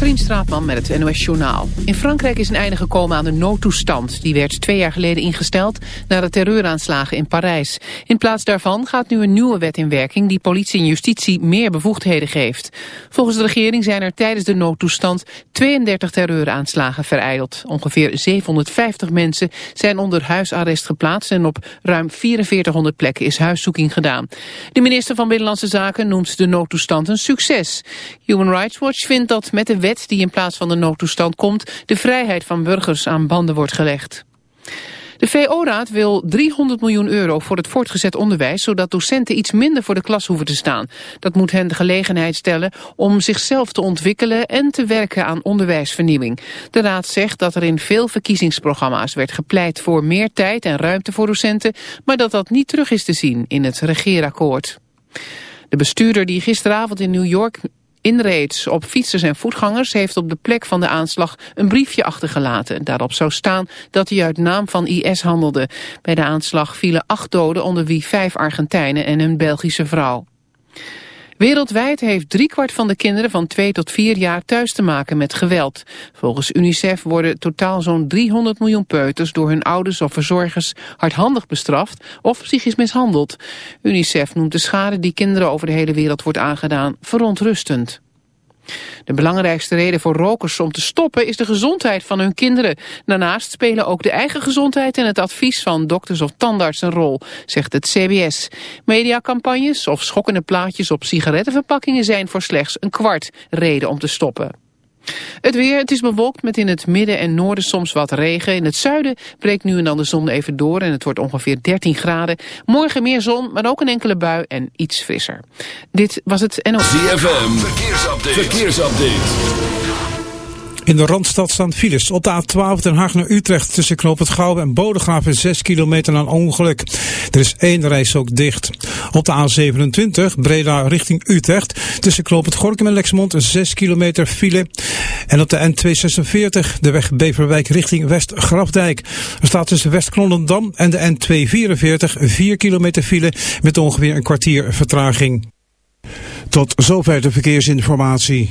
Katrien Straatman met het NOS Journaal. In Frankrijk is een einde gekomen aan de noodtoestand. Die werd twee jaar geleden ingesteld na de terreuraanslagen in Parijs. In plaats daarvan gaat nu een nieuwe wet in werking... die politie en justitie meer bevoegdheden geeft. Volgens de regering zijn er tijdens de noodtoestand 32 terreuraanslagen vereideld. Ongeveer 750 mensen zijn onder huisarrest geplaatst... en op ruim 4400 plekken is huiszoeking gedaan. De minister van Binnenlandse Zaken noemt de noodtoestand een succes. Human Rights Watch vindt dat met de wet die in plaats van de noodtoestand komt... de vrijheid van burgers aan banden wordt gelegd. De VO-raad wil 300 miljoen euro voor het voortgezet onderwijs... zodat docenten iets minder voor de klas hoeven te staan. Dat moet hen de gelegenheid stellen om zichzelf te ontwikkelen... en te werken aan onderwijsvernieuwing. De raad zegt dat er in veel verkiezingsprogramma's werd gepleit... voor meer tijd en ruimte voor docenten... maar dat dat niet terug is te zien in het regeerakkoord. De bestuurder die gisteravond in New York inreed op fietsers en voetgangers heeft op de plek van de aanslag een briefje achtergelaten. Daarop zou staan dat hij uit naam van IS handelde. Bij de aanslag vielen acht doden onder wie vijf Argentijnen en een Belgische vrouw. Wereldwijd heeft driekwart van de kinderen van 2 tot 4 jaar thuis te maken met geweld. Volgens UNICEF worden totaal zo'n 300 miljoen peuters door hun ouders of verzorgers hardhandig bestraft of psychisch mishandeld. UNICEF noemt de schade die kinderen over de hele wereld wordt aangedaan verontrustend. De belangrijkste reden voor rokers om te stoppen is de gezondheid van hun kinderen. Daarnaast spelen ook de eigen gezondheid en het advies van dokters of tandarts een rol, zegt het CBS. Mediacampagnes of schokkende plaatjes op sigarettenverpakkingen zijn voor slechts een kwart reden om te stoppen. Het weer, het is bewolkt met in het midden en noorden soms wat regen. In het zuiden breekt nu en dan de zon even door en het wordt ongeveer 13 graden. Morgen meer zon, maar ook een enkele bui en iets frisser. Dit was het NOS. ZFM, verkeersupdate. verkeersupdate. In de Randstad staan files. Op de A12 Den Haag naar Utrecht tussen Knoop het Gouwen en Bodegraven 6 kilometer een ongeluk. Er is één reis ook dicht. Op de A27 Breda richting Utrecht tussen Knoop het Gorkum en Lexmond 6 kilometer file. En op de N246 de weg Beverwijk richting West-Grafdijk. Er staat tussen West-Knollendam en de N244 4 kilometer file met ongeveer een kwartier vertraging. Tot zover de verkeersinformatie.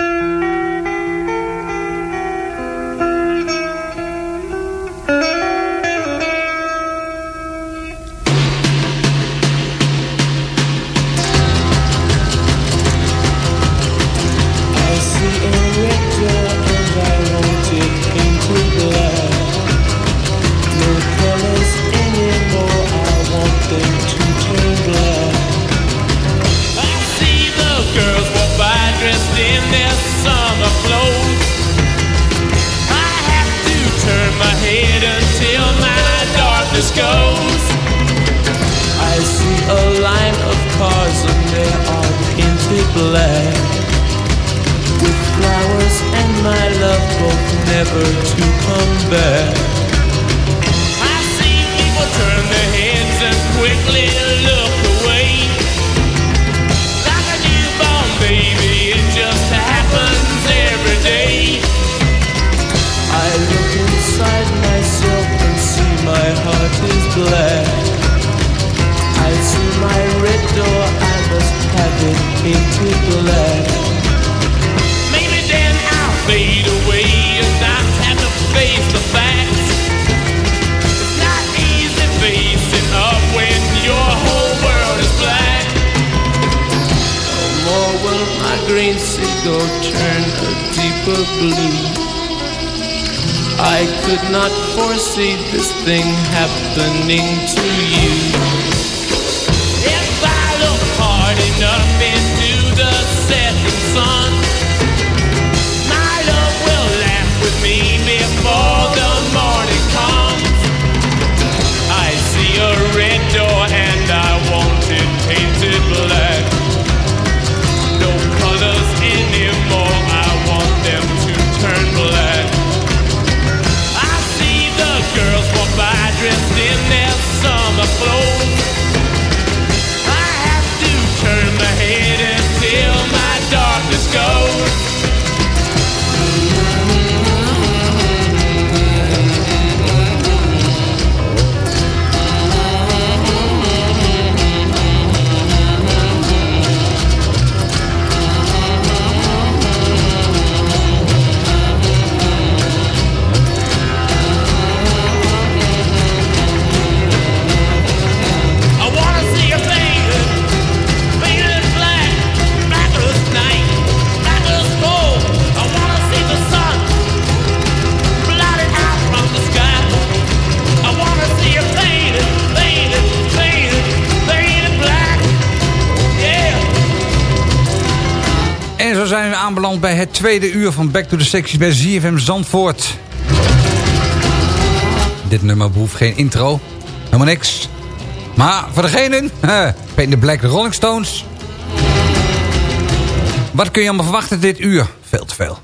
thing happening to you. If I look hard enough. bij het tweede uur van Back to the Sexy bij ZFM Zandvoort. Dit nummer behoeft geen intro. Helemaal niks. Maar voor degenen, eh, ben de Black, Rolling Stones. Wat kun je allemaal verwachten dit uur? Veel te veel.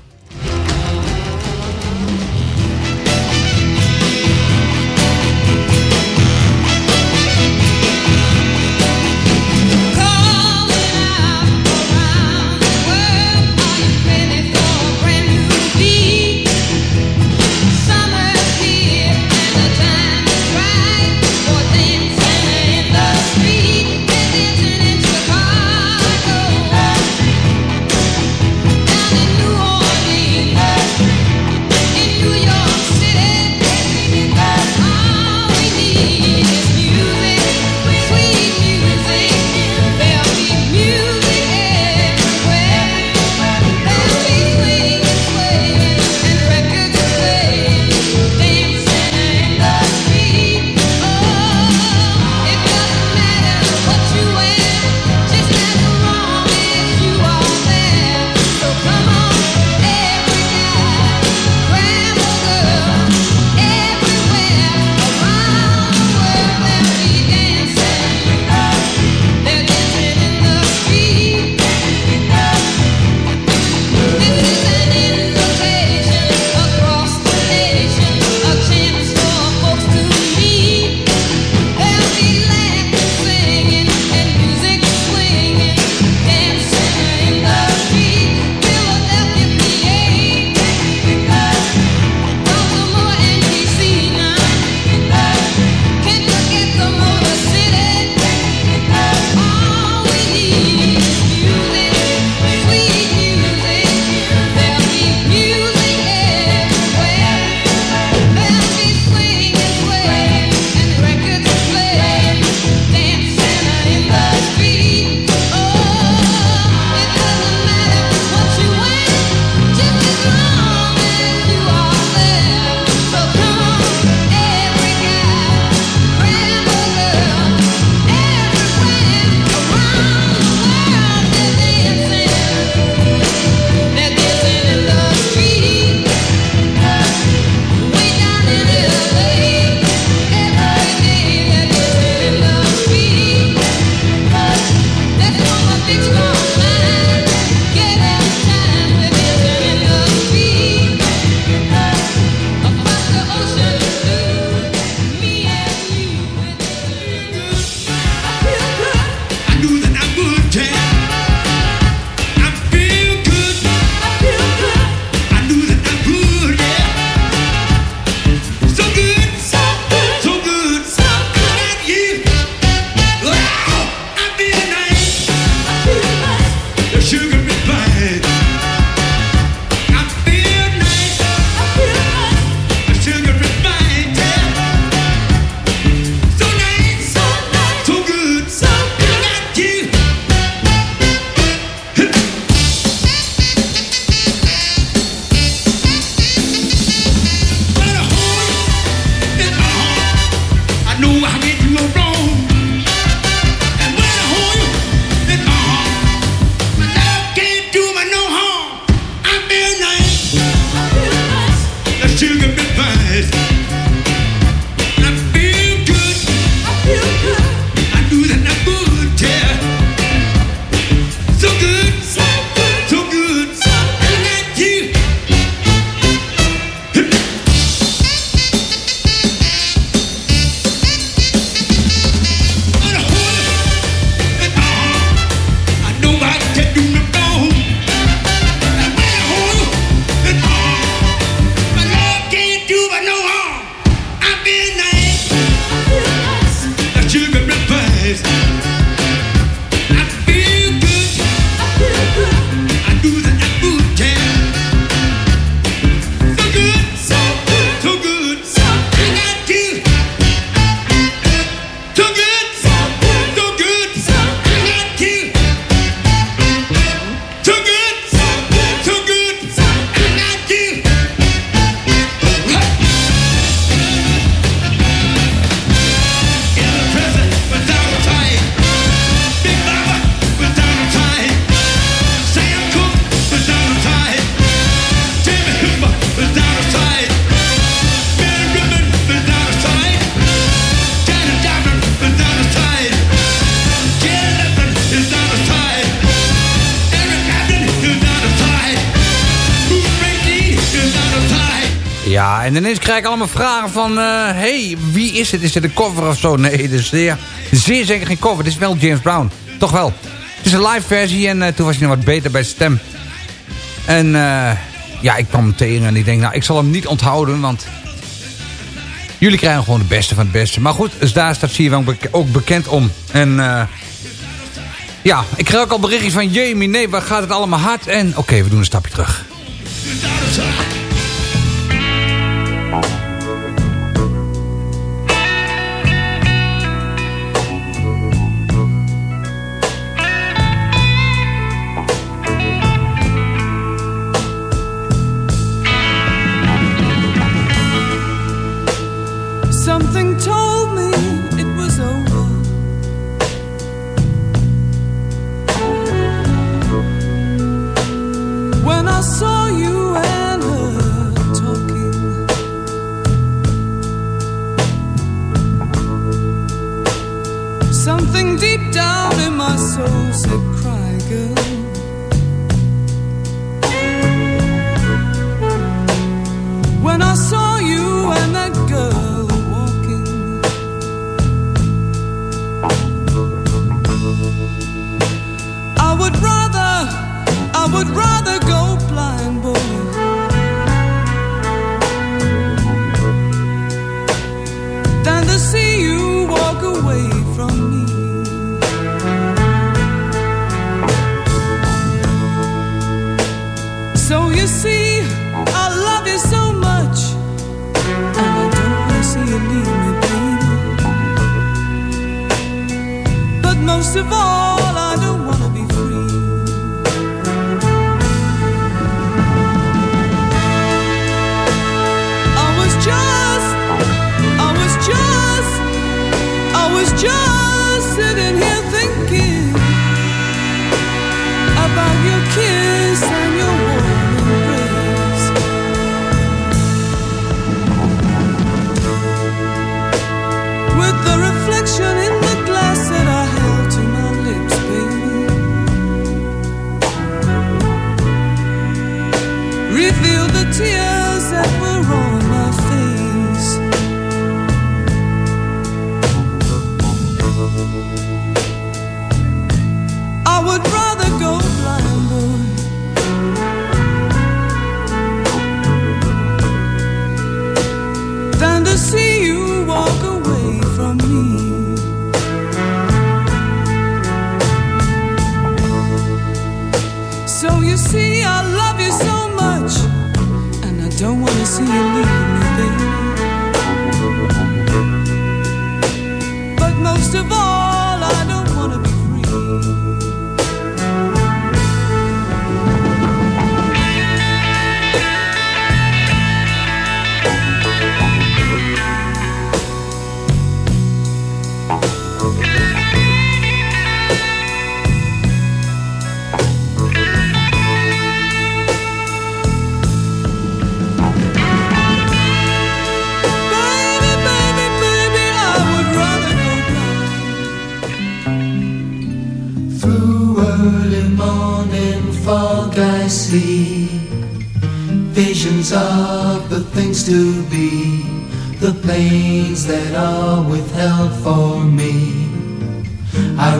Krijg ik allemaal vragen van... eh hey, wie is het? Is het een cover of zo? Nee, het is zeer, zeker geen cover. Het is wel James Brown. Toch wel. Het is een live versie en eh, toen was hij nog wat beter bij stem. En ja, ik kwam hem tegen en ik denk... Nou, ik zal hem niet onthouden, want... Jullie krijgen gewoon het beste van het beste. Maar goed, dus daar staat Sierwang bek- ook bekend om. En ja, ik krijg ook al berichtjes van... Jamie, nee, waar gaat het allemaal hard? En oké, we doen een stapje terug. Something told me it was over. When I saw you and her talking, something deep down in my soul said, "Cry,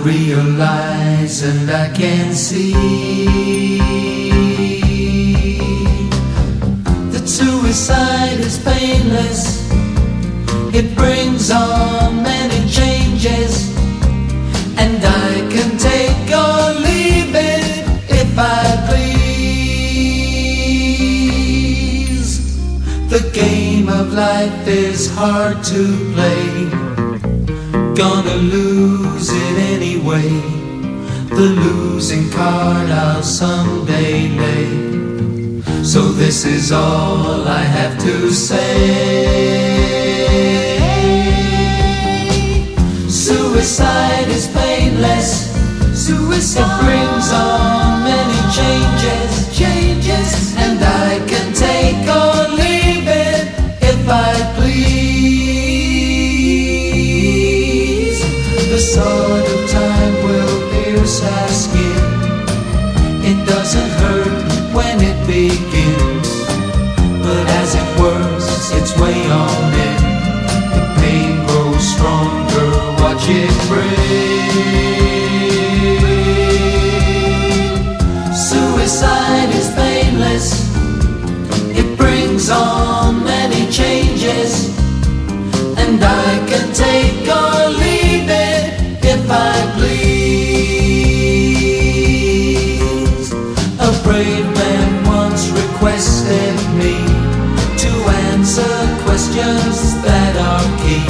realize and I can see that suicide Suicide is painless. Suicide on many changes, and I can take or leave it if I please. A brave man once requested me to answer questions that are key.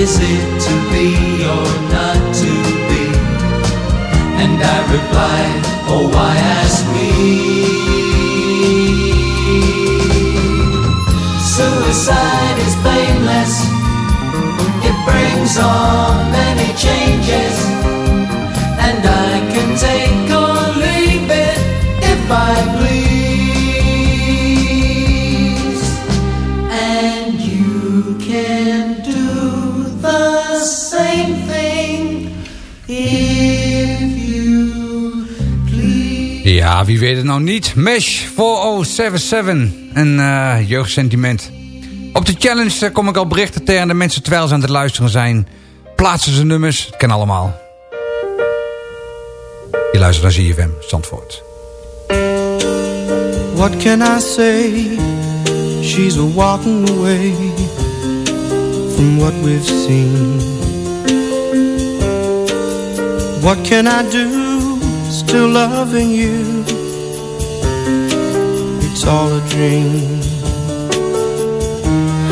Is it to be or not to be? And I replied, Oh, why ask me? Suicide is painless, it brings on many changes, and I can take or leave it if I please. And you can do the same thing if you please. Ja, wie weet het nou niet. Mesh 4077. Een eh, jeugdsentiment. De challenge kom ik al berichten tegen de mensen terwijl ze aan het luisteren zijn. Plaatsen ze nummers. Het kan allemaal. Je luistert naar ZFM, Zandvoort. What can I say? She's walking away from what we've seen. What can I do? Still loving you. It's all a dream.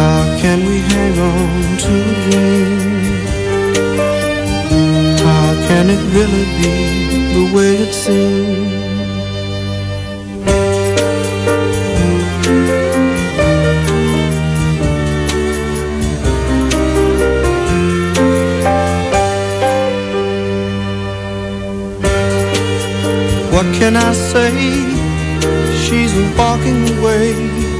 How can we hang on to a dream? How can it really be the way it seems? What can I say? She's walking away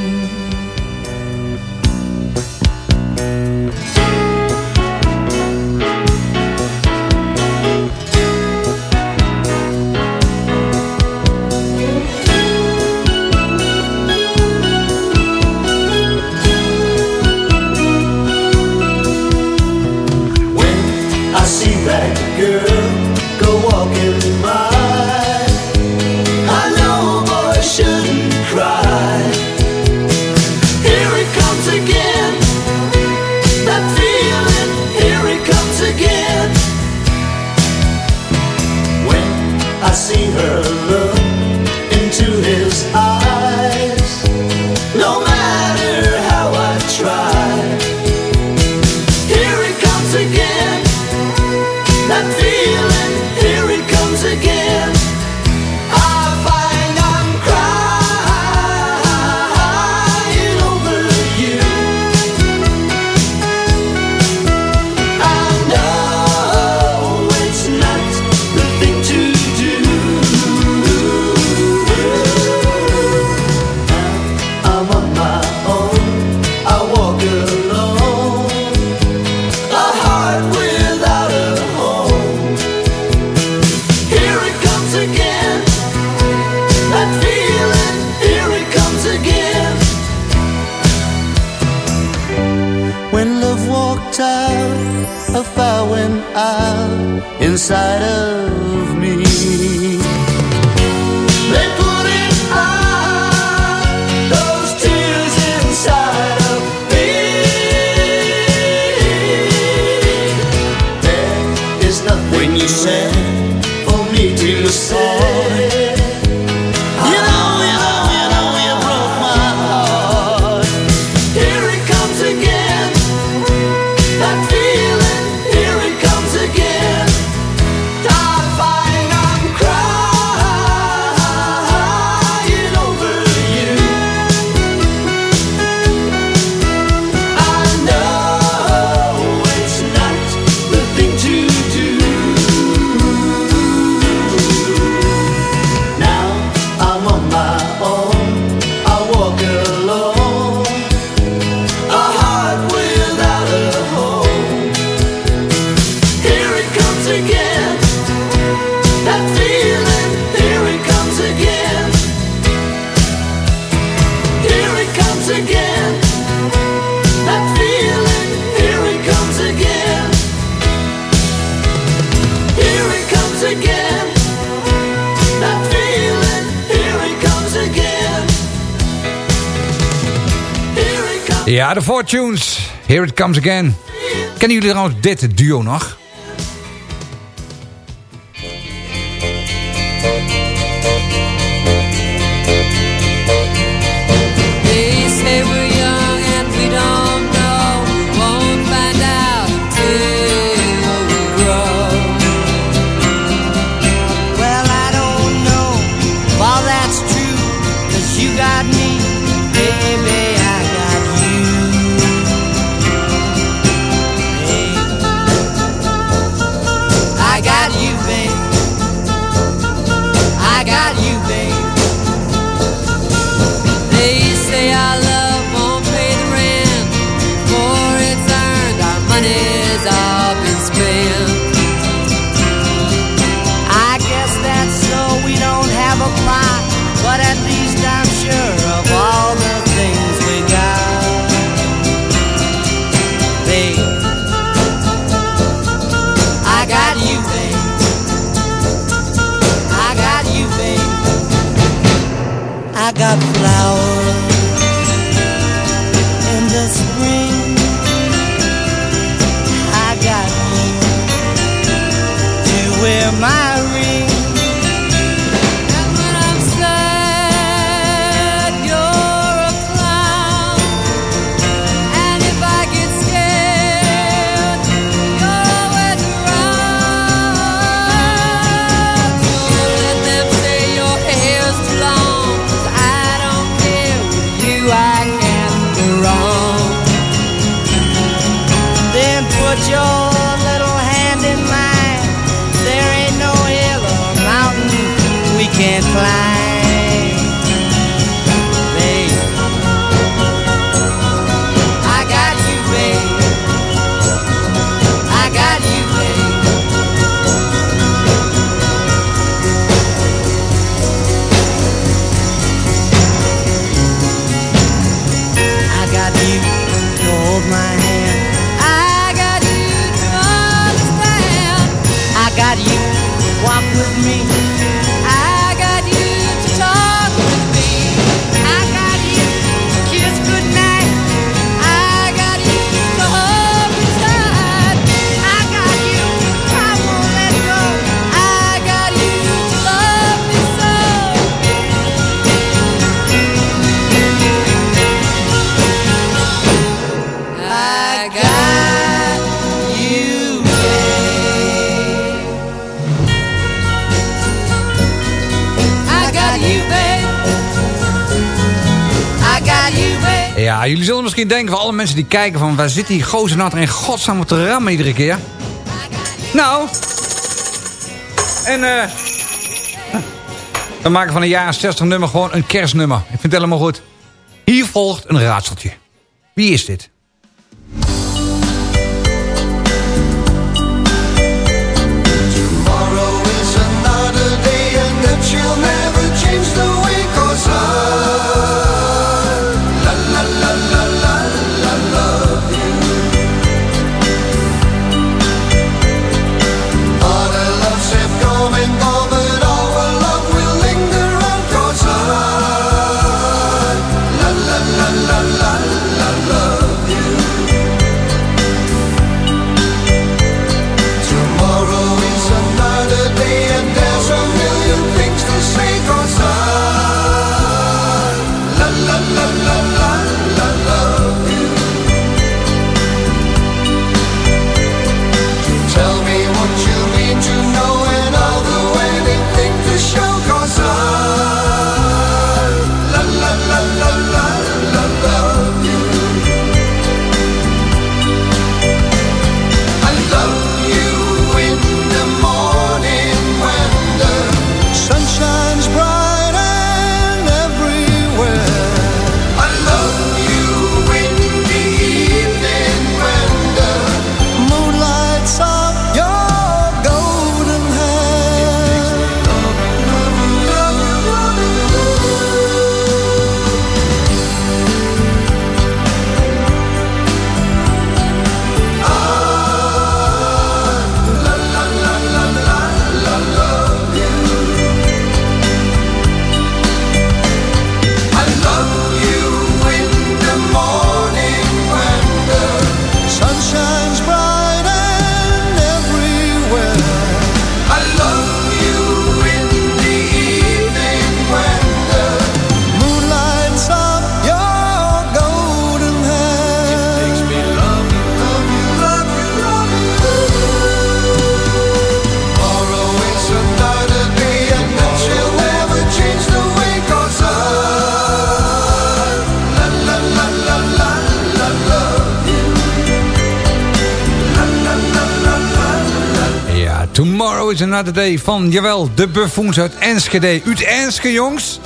De Fortunes. Here it comes again. Kennen jullie trouwens dit duo nog? Jullie zullen misschien denken van alle mensen die kijken van... waar zit die gozer nou in godsnaam op te rammen iedere keer? Nou. En eh... We maken van een jaar 60 nummer gewoon een kerstnummer. Ik vind het helemaal goed. Hier volgt een raadseltje. Wie is dit? Van, jawel, de buffoons uit Enschede. Uit Enschede, jongens.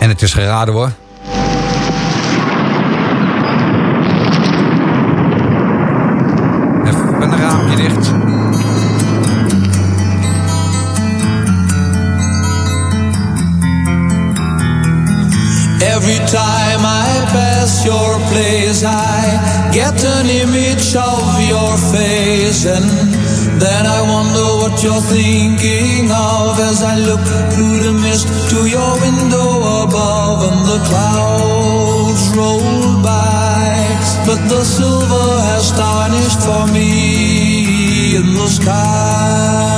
En het is geraden hoor. Even een raampje dicht. Every time I pass your place, I get an image of your face, and then I wonder what you're thinking of as I look through the mist to your window above, and the clouds roll by, but the silver has tarnished for me in the sky.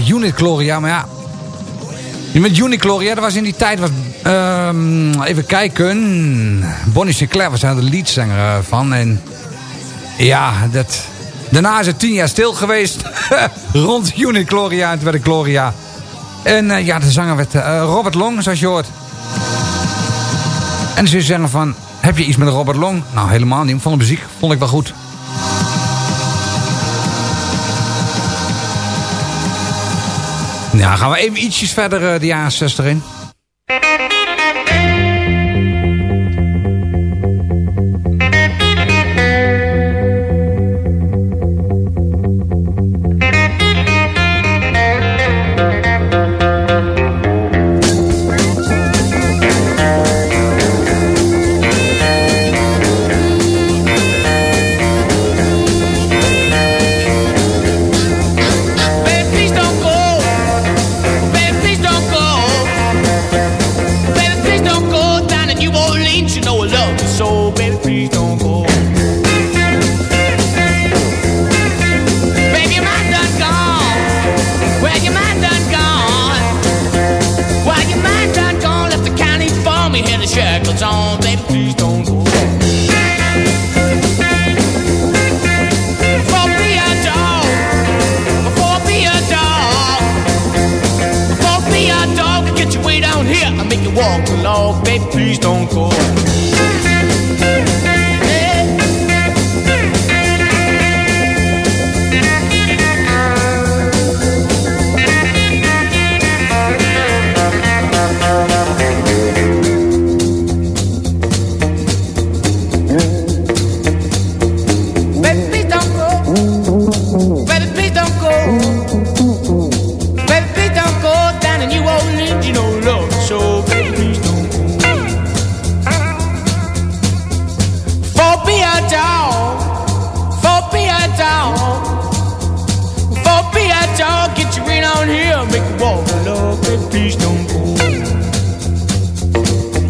Eigenlijk Gloria, maar ja. Met Unit dat was in die tijd... Was, ehm, even kijken. Bonnie Sinclair was daar de leadzanger eh, van. En ja, dat, daarna is het tien jaar stil geweest. rond Unit Gloria. En toen werd het Gloria. En eh, ja, de zanger werd eh, Robert Long, zoals je hoort. En ze zeggen van... Heb je iets met Robert Long? Nou, helemaal niet. Van de muziek vond ik wel goed. Nou, gaan we even ietsjes verder eh, de jaren 60 in. Please don't go.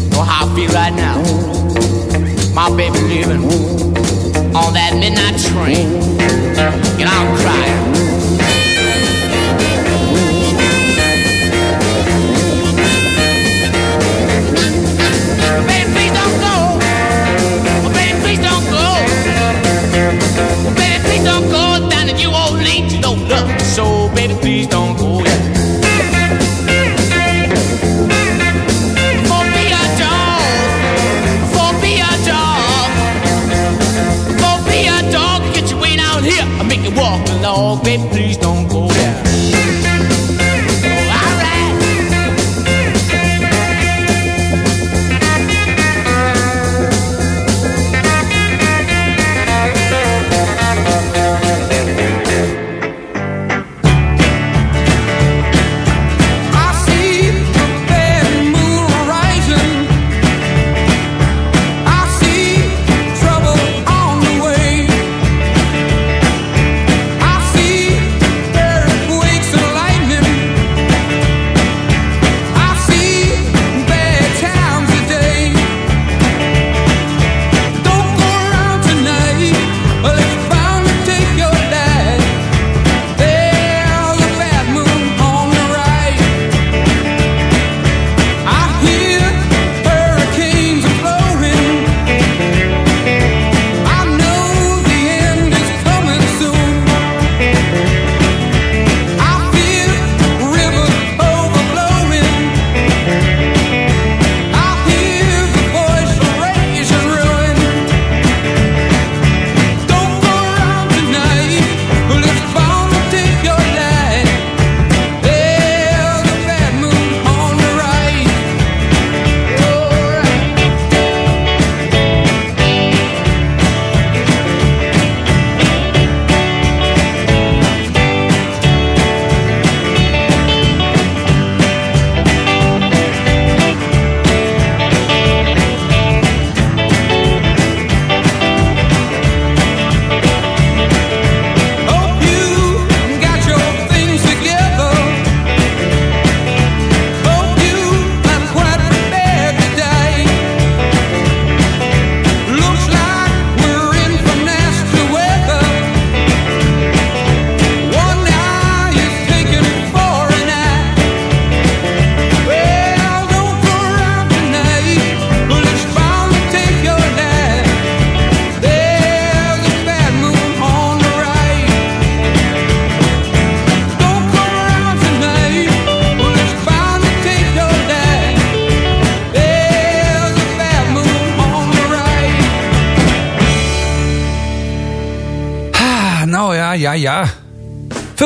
Know how I feel right now. My baby living on that midnight train. And I'm crying.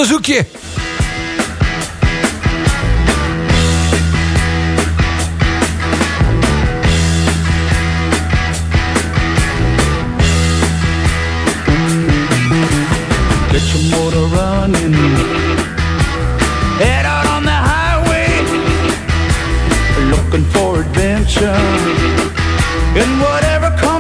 verzoekje. Get your motor running. Head out on the highway. Looking for adventure. in whatever comes.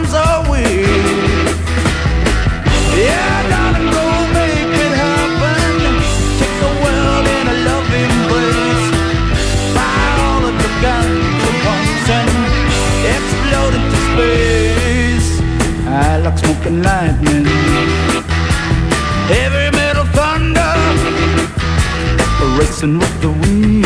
dancing with the wind.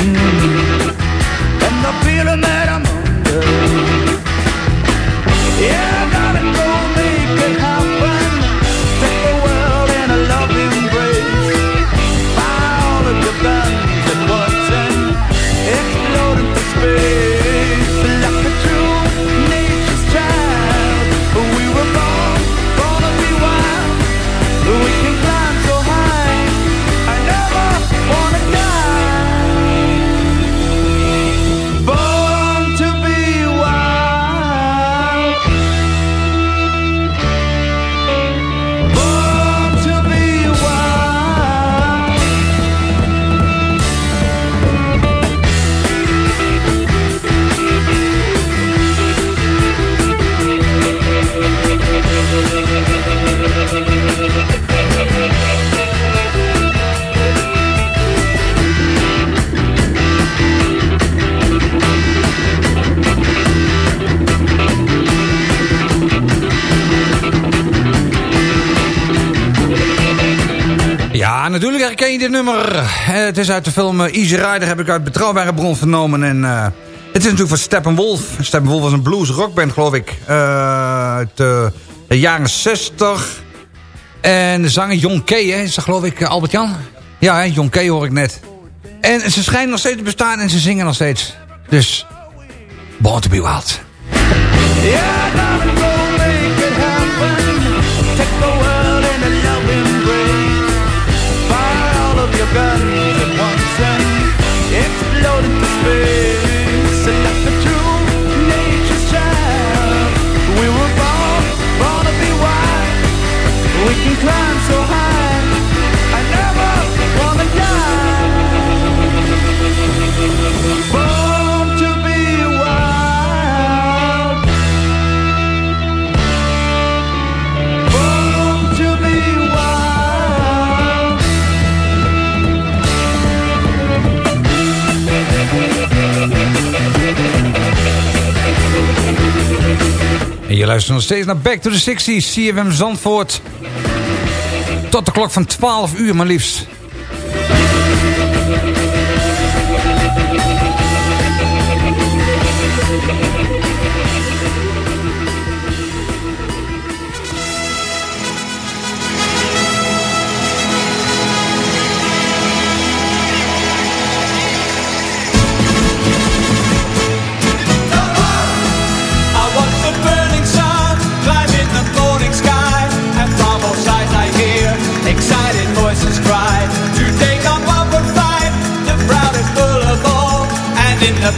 Wie herken je dit nummer? Eh, het is uit de film eh, Easy Rider, heb ik uit Betrouwbare Bron vernomen. En eh, het is natuurlijk van Steppenwolf. Steppenwolf was een blues rockband, geloof ik. Uit de jaren 60. En de zanger John Kay, hè? is dat geloof ik Albert-Jan? Ja, hè? John Kay hoor ik net. En ze schijnen nog steeds te bestaan en ze zingen nog steeds. Dus, born to be wild. your guns at once and explode space. Je luistert nog steeds naar Back to the 60s, CFM Zandvoort. Tot de klok van 12 uur maar liefst.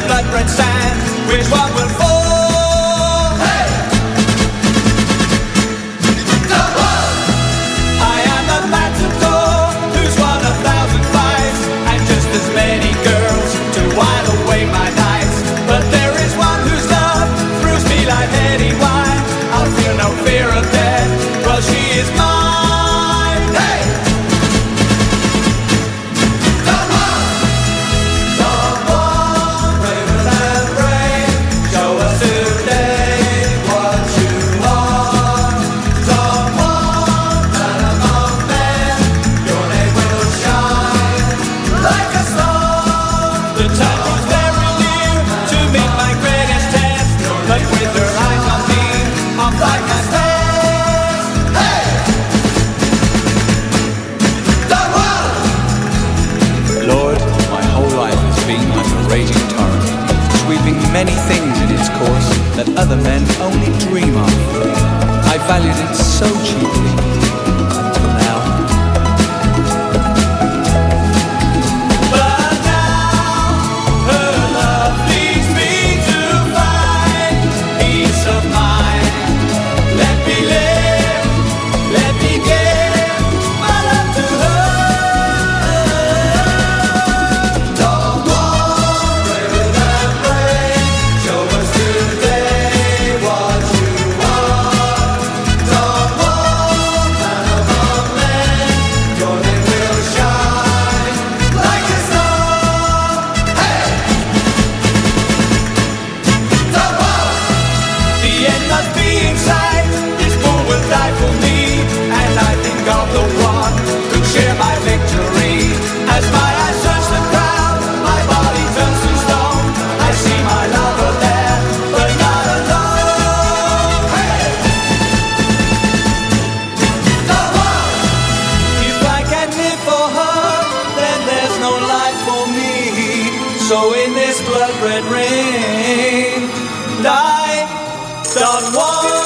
blood red sand, which was red rain light down one.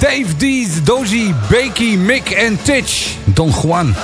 Dave Dees, Dozy, Bakey, Mick en Titch. Don Juan.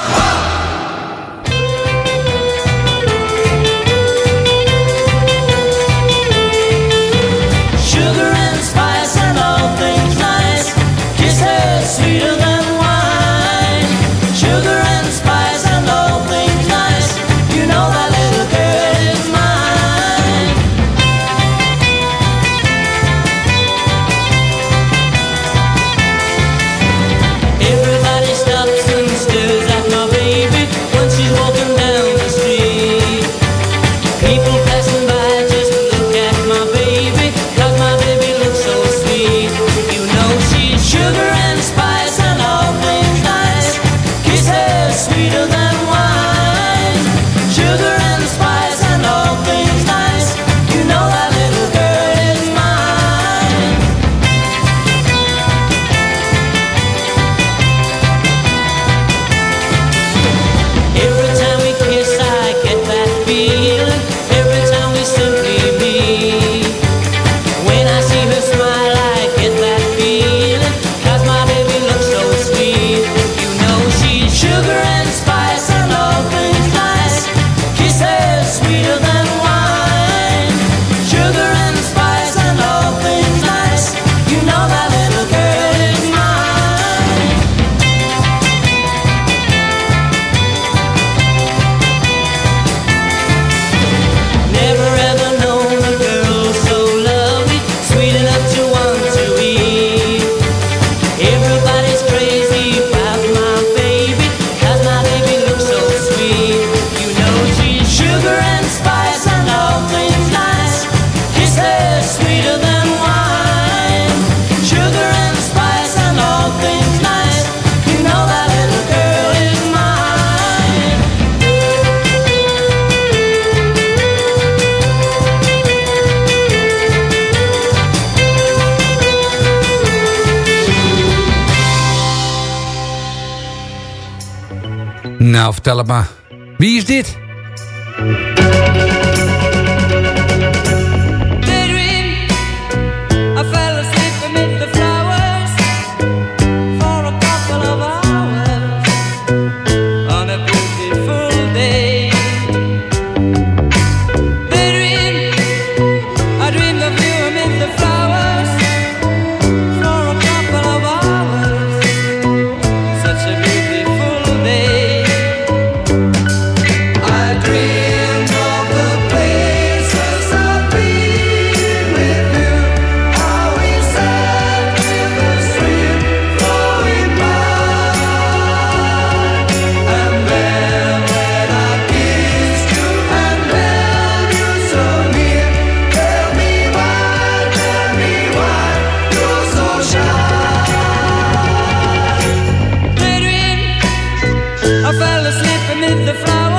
vertel het maar. Wie is dit? fell asleep beneath the flowers.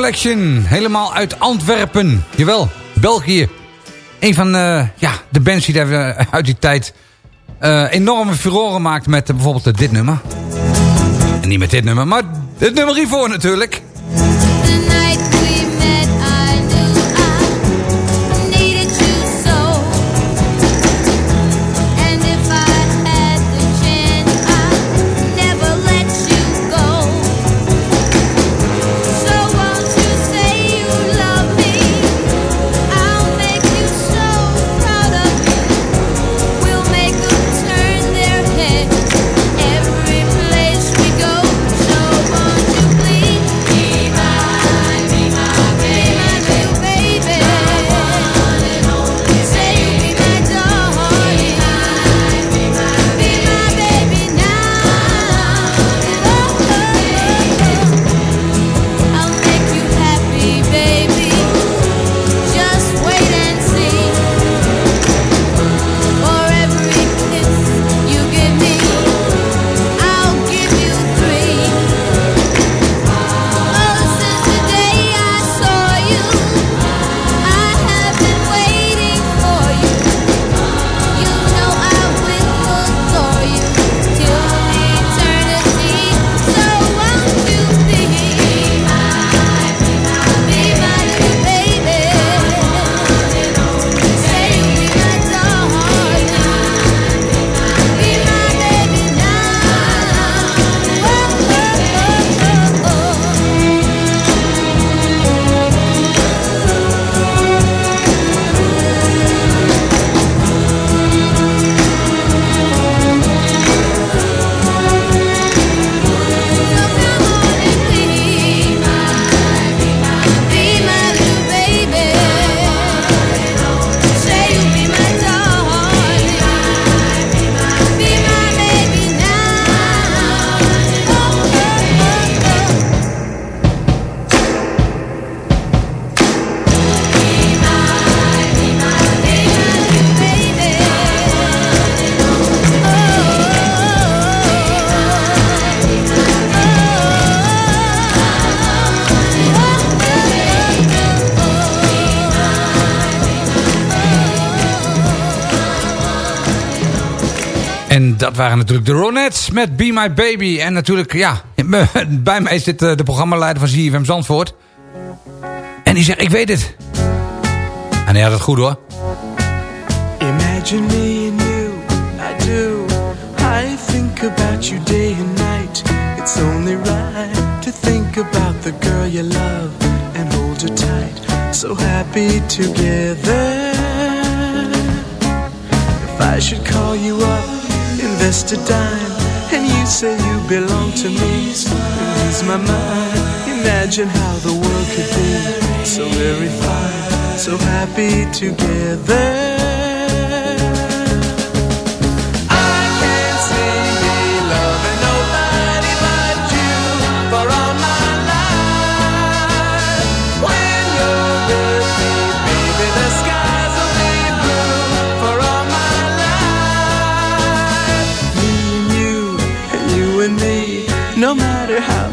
Collection. Helemaal uit Antwerpen. Jawel, België. Een van eh, ja, de bands die daar eh, uit die tijd eh, enorme furoren maakt met bijvoorbeeld dit nummer. En niet met dit nummer, maar het nummer hiervoor natuurlijk. Waren natuurlijk de Ronettes met Be My Baby. En natuurlijk, ja, bij mij zit eh, de programmaleider van ZFM Zandvoort. En die zegt, ik weet het. En hij had het goed hoor. Imagine me and you, I do. I think about you day and night. It's only right to think about the girl you love and hold her tight. So happy together. If I should call you up, invest a dime, and you say you belong to me, lose my mind. Imagine how the world could be so very fine, so happy together.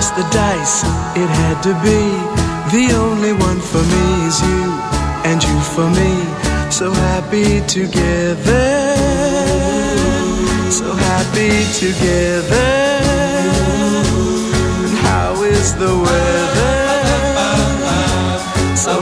tossed the dice, it had to be. The only one for me is you, and you for me. So happy together, so happy together. And how is the weather? So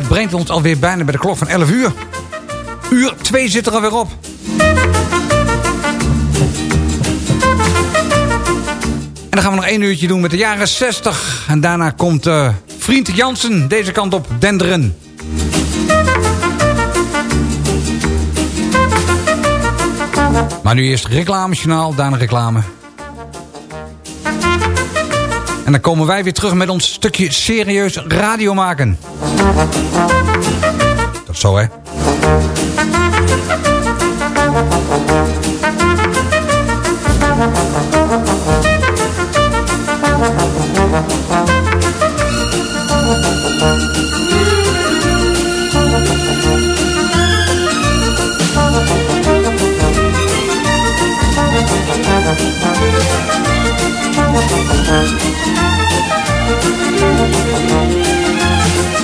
dat brengt ons alweer bijna bij de klok van 11 uur. Uur 2 zit er alweer op. En dan gaan we nog één uurtje doen met de jaren 60. En daarna komt eh, vriend Jansen deze kant op denderen. Maar nu eerst reclamejournaal, daarna reclame. En dan komen wij weer terug met ons stukje serieus radio maken. Tot zo, hè?